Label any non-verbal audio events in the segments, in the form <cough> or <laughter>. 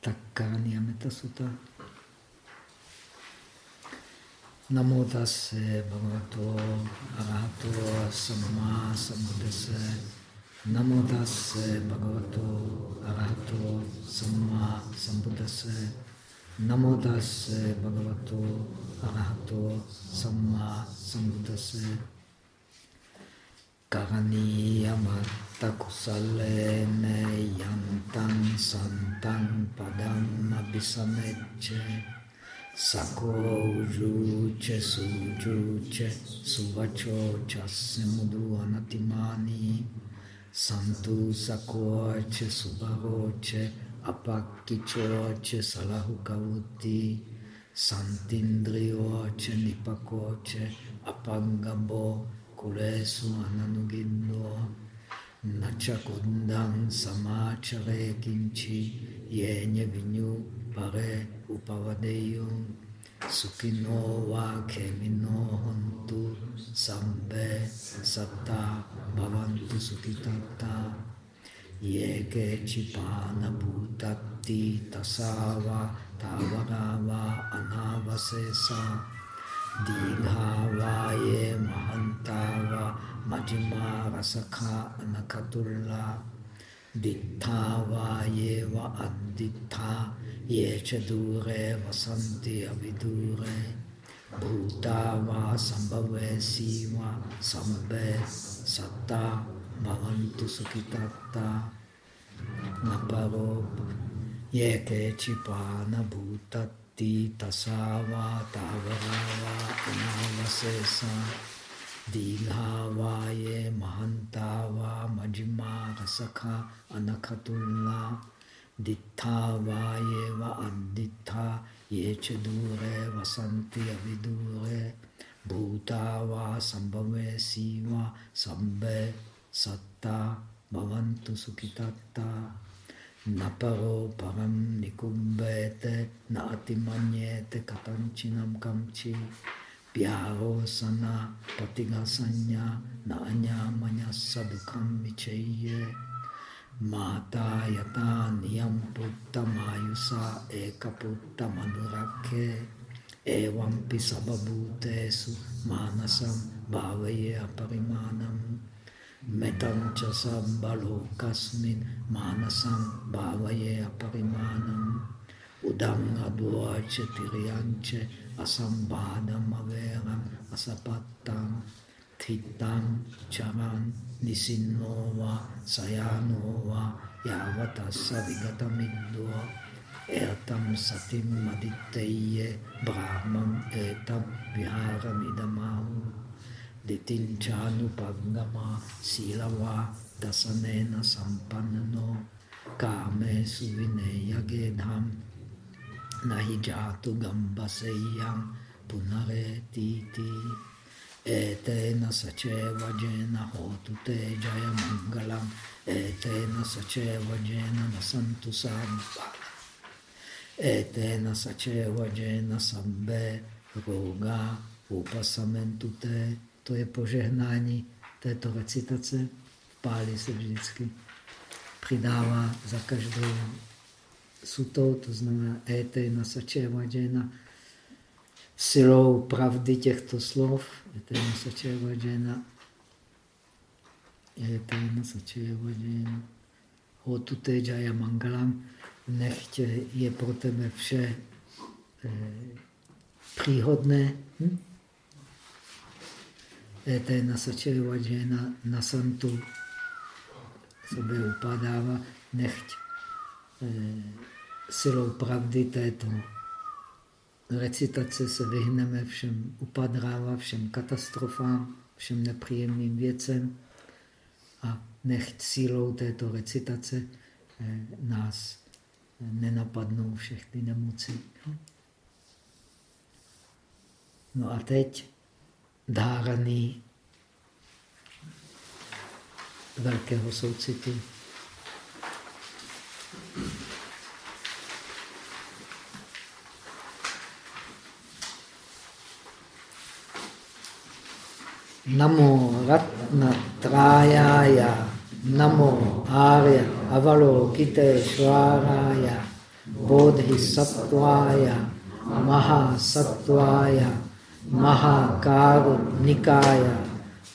tak Karani Metta Sutta. Namo tase bhagavato arahato samma sambuddhase. Namo tase bhagavato arahato samma sambuddhase. Namo tase bhagavato arahato samma sambuddhase. Karaniya kusalene yantam santam padam abhisamecce. Sako ujuče sujuče suvačo časne mudu anatimani santu sakoče subaroče apakičoče salahu kavuti. Santindrioče nipakoče apangabo kulesu ananugindo načakundam samachare kinchi yenye vinyu pare upavadeyo sukino va kemino hontu sambe satta bhavantu sukitata. Yeke chipana bhutati tasava tavarava anavasesa. Dīghāvāye mahantāva majjimā rasakha anakatulla ditthāvāye va addittha ye cha dure vasanti avidure bhutava sambhave siva sambhe satta bhavantu sukhitatta naparo ye ke chipana bhutat ti tasava tavarava anavasesa dīghāvāye mahantava majjimā rasakha anakatulla ditthāvāye va additthā ye cha dure vasanti avidure bhutava sambhave siva sambhe satta bhavantu sukhitatta naparo param nikumbete na pyaro sana patigasanya na anyamanya sadukam vicheye mata yata niyam putta mayusa eka putta manurake evampi sababhutesu manasam bhavaye aparimanam. Metam cha sambalokasmin manasam bhavaye aparimanam. Udam advacha tiriyanche asambhadam averam asapattam thitam charan nisinova sayanova yavatassa vigatamiddo etam satim maditeye brahmam etam viharamidamahu ditinčanupangama silava dasanena sampannano kame suvineya gedham nahi jatu gambaseyam punare titi. Etena saceva jena hotu te jaya mangalam etena saceva jena nasantu sampala etena saceva jena sambe roga upasamentu te to je požehnání této recitace. V páli se vždycky. Přidává za každou sutou, to znamená ete na sačevadžena, silou pravdy těchto slov, ete na sačevadžena, ete na sačevadžena, hotu tejaya mangalam, nechtě je pro tebe vše eh, příhodné. Hm? Sačerivadžena na santu sobě upadává, nechť eh, silou pravdy této recitace se vyhneme všem upadráva, všem katastrofám, všem nepříjemným věcem a nechť sílou této recitace eh, nás nenapadnou všechny nemoci. No a teď dáraný velkého soucitu. Namo Ratna Trayaya, Namo Arya Avalokite Shwaraya, bodhisattvaya mahasattvaya nikaya.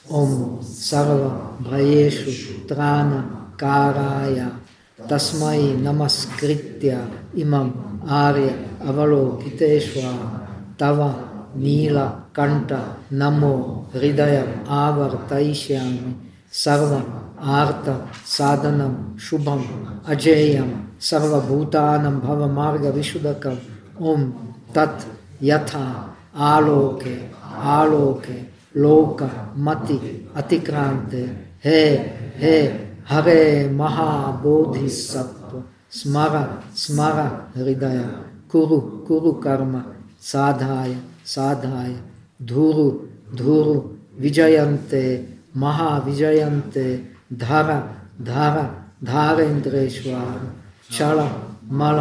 Om sarva bhayeshu trana karaya. Tasmai namaskritya imam arya avalokiteshvara. Tava nila कंठ नमो, हृदय, आवर्तयिष्यामि, सर्व, आर्त साधनम शुभम अजेय सर्वूतानम भव मार्ग विशुदक ओं तत् यथा, आलोके आलोके, लोक, मति अतिक्रांत हे हे, हरे महाबोधिसत्व स्मर स्मर हृदय, कुरु कुरु कर्म, साधाय साधाय। धूरु धूरु, विजयन्ते महाविजयन्ते धर धर, धारेन्द्रेश्वर, चल, मल,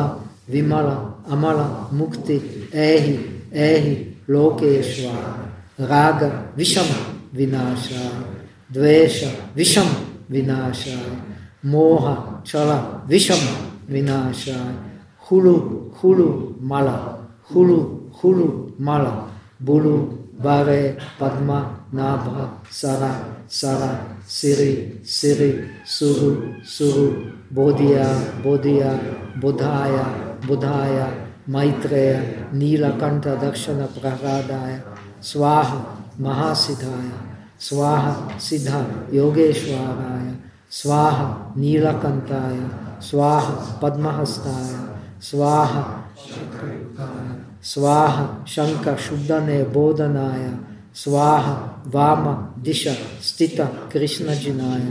विमल, अमल, मुक्ति ऐहि एहि, लोकेश्वर, राग, विषम, विनाश, द्वेष, विषम, विनाश, मोह क्षण विषम, विनाश, हुलु हुलु, मल, हुलु हुलु, मल, बुलु बारे पद्मा नाभ सरा सरा सिरि सिरि सुरु सुरु बोधिया बोधिया बुधाय बुधाय मैत्रेय नीलकंठ दक्षिण प्रहलादाय स्वाहा महासिद्धाय स्वाहा सिद्धा योगेश्वराय स्वाहा नीलकंताय स्वाहा पद्महस्ताय स्वाहा स्वाहा शंख शुद्धने बोधनाय, स्वाह वाम दिश स्थित कृष्ण जिनाय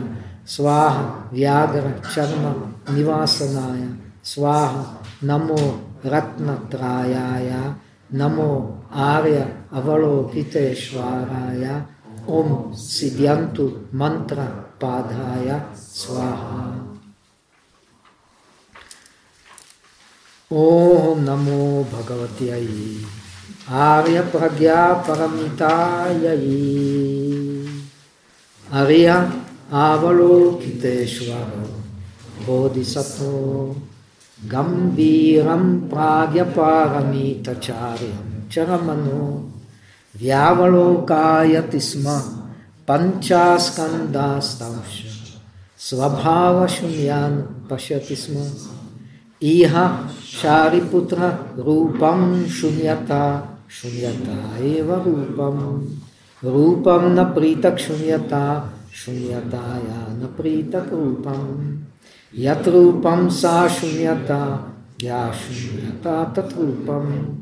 स्वाहा व्याघ्र चर्म निवासनाय, स्वाहा नमो रत्नत्रायाय, नमो आर्य अवलोकितेश्वराय Om Siddhantu Mantra Padhaya Swaha. ओम नमो भगवत्यय आर्य प्रज्ञा परमितायै। आर्य आवलोकितेश्वर बोधिसत्तो गम्भीरं प्राज्ञपारमितचार्यं चरमनो व्यावलोकायति स्म पंचास्कंदास्तांश स्वभावशून्यान् पश्यति स्म। इह शारिपुत्र रूपम शून्यता शून्यता एव रूपम। रूपम न प्रीतक शून्यता, शून्यताया न प्रीतक रूपम। यत रूपम सा शून्यता, या शून्यता तत्रूपम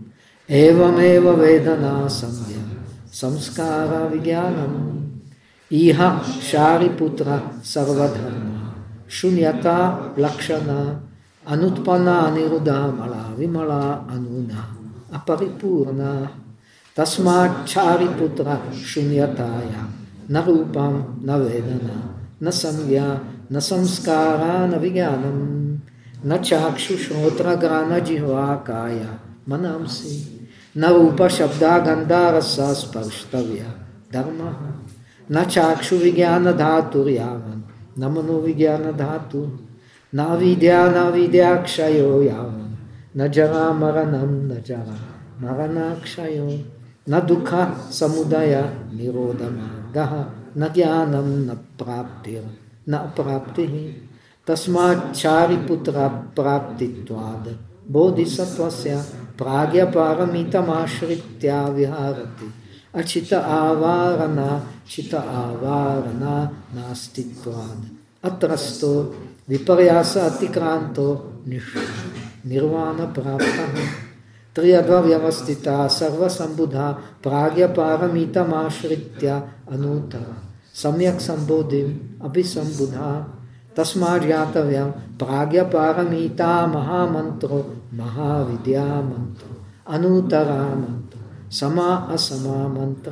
एवमेव वेदना संज्ञा, संस्कार विज्ञानम। इह शारिपुत्र सर्वधर्म, शून्यता लक्षण Anutpana aniruddha mala vimala anuna aparipurna tasma chariputra shunyataya narupam navedana nasamya nasamskara navigyanam nachakshushrotragrana jihvakaya manamsi narupa shabda gandha rasa sparshtavya dharma nachakshu vigyana dhatu na namano vigyana dhatu न विद्या न विद्या क्षयो यावन न जरा न जरा मरणाक्षयो न दुख समुदय निरोध न ज्ञानम न प्राप्ति न प्राप्ति तस्माचारिपुत्र प्राप्तिवाद बोधिसत्वस्य प्राज्ञपारमितमाश्रित्या विहारति अचित चित आवारणा अत्रस्तो विपर्यास अतिक्रांतो निर्वाण प्राप्त त्रियद्व्यवस्थिता सर्वसंबुधा प्राज्ञपारमितमाश्रित्य अनूतर सम्यक संबोधिम अभिसंबुधा तस्माज्ञातव्य प्राज्ञपारमिता महामंत्रो महाविद्या मंत्रो अनूतरा मंत्र समा असमा मंत्र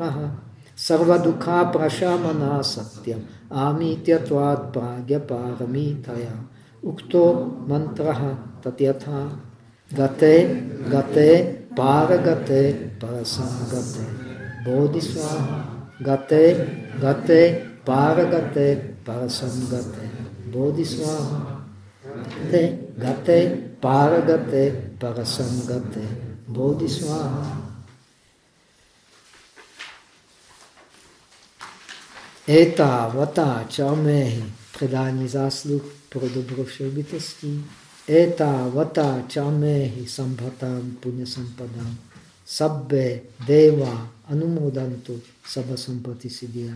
सर्वदुःखाप्रशमना सत्यम आमीत्यत्वाद्भाग्यपारमीतया उक्त मंत्र तद्यथा। गते गते, पारगते परसङ्गते बोधिस्वाहा। गते गते, पारगते, परसंगते। बोधिस्वाहा। गते गते, पारगते, परसंगते। बोधिस्वाहा। Eta vata čamehi, předání zásluh pro dobro všech bytostí. Eta vata čamehi sambhatam punya sampadam. Sabbe deva anumodantu sabha sampati siddhya.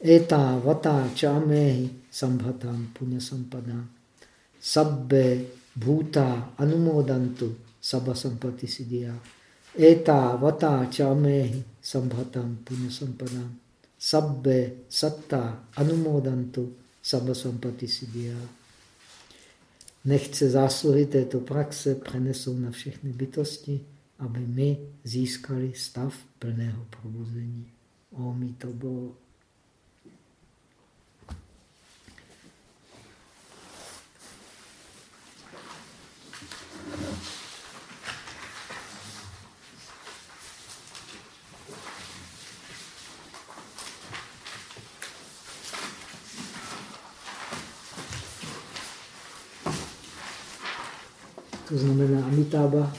Eta vata čamehi sambhatam punya sampadam. Sabbe bhuta anumodantu sabha sampati siddhya. Eta vata čamehi sambhatam punya sampadam sabbe satta anumodantu sabba sampati siddhya. Nechce zásluhy této praxe přenesou na všechny bytosti, aby my získali stav plného probuzení. Omi to bylo. To znamená Amitabha,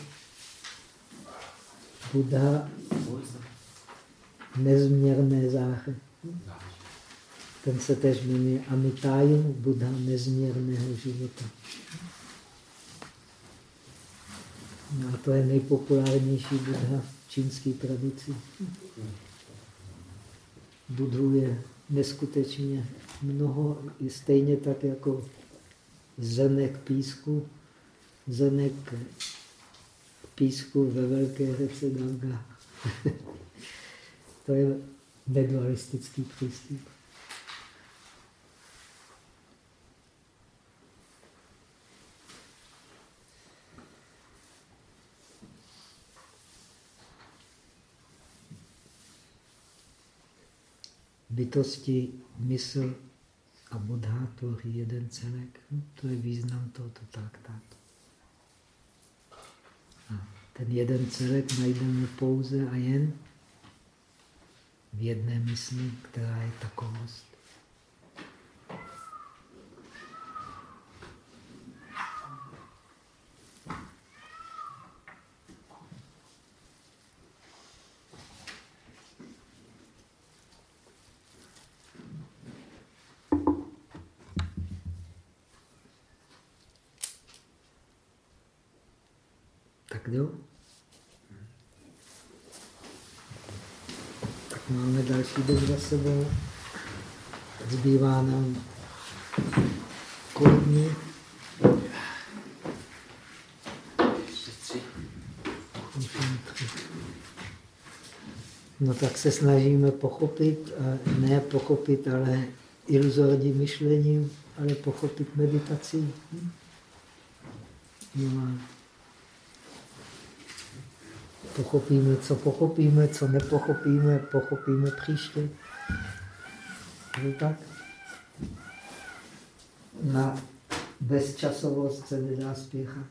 Buddha, nezměrné záchy. Ten se tež jmenuje Amitáju, Buddha nezměrného života. No a to je nejpopulárnější Buddha v čínské tradici. Budhu je neskutečně mnoho, stejně tak jako zrnek písku zrnek písku ve velké řece Ganga. <laughs> to je nedualistický přístup. bytosti, mysl a Buddha tvoří jeden celek. To je význam tohoto traktátu. Ten jeden celek najdeme pouze a jen v jedné mysli, která je takovost. Tak jo. Máme další den za sebou. Zbývá nám kolik dní? No tak se snažíme pochopit, ne pochopit, ale iluzorním myšlením, ale pochopit meditací. No pochopíme, co pochopíme, co nepochopíme, pochopíme příště. Je tak? Na bezčasovost se nedá spěchat.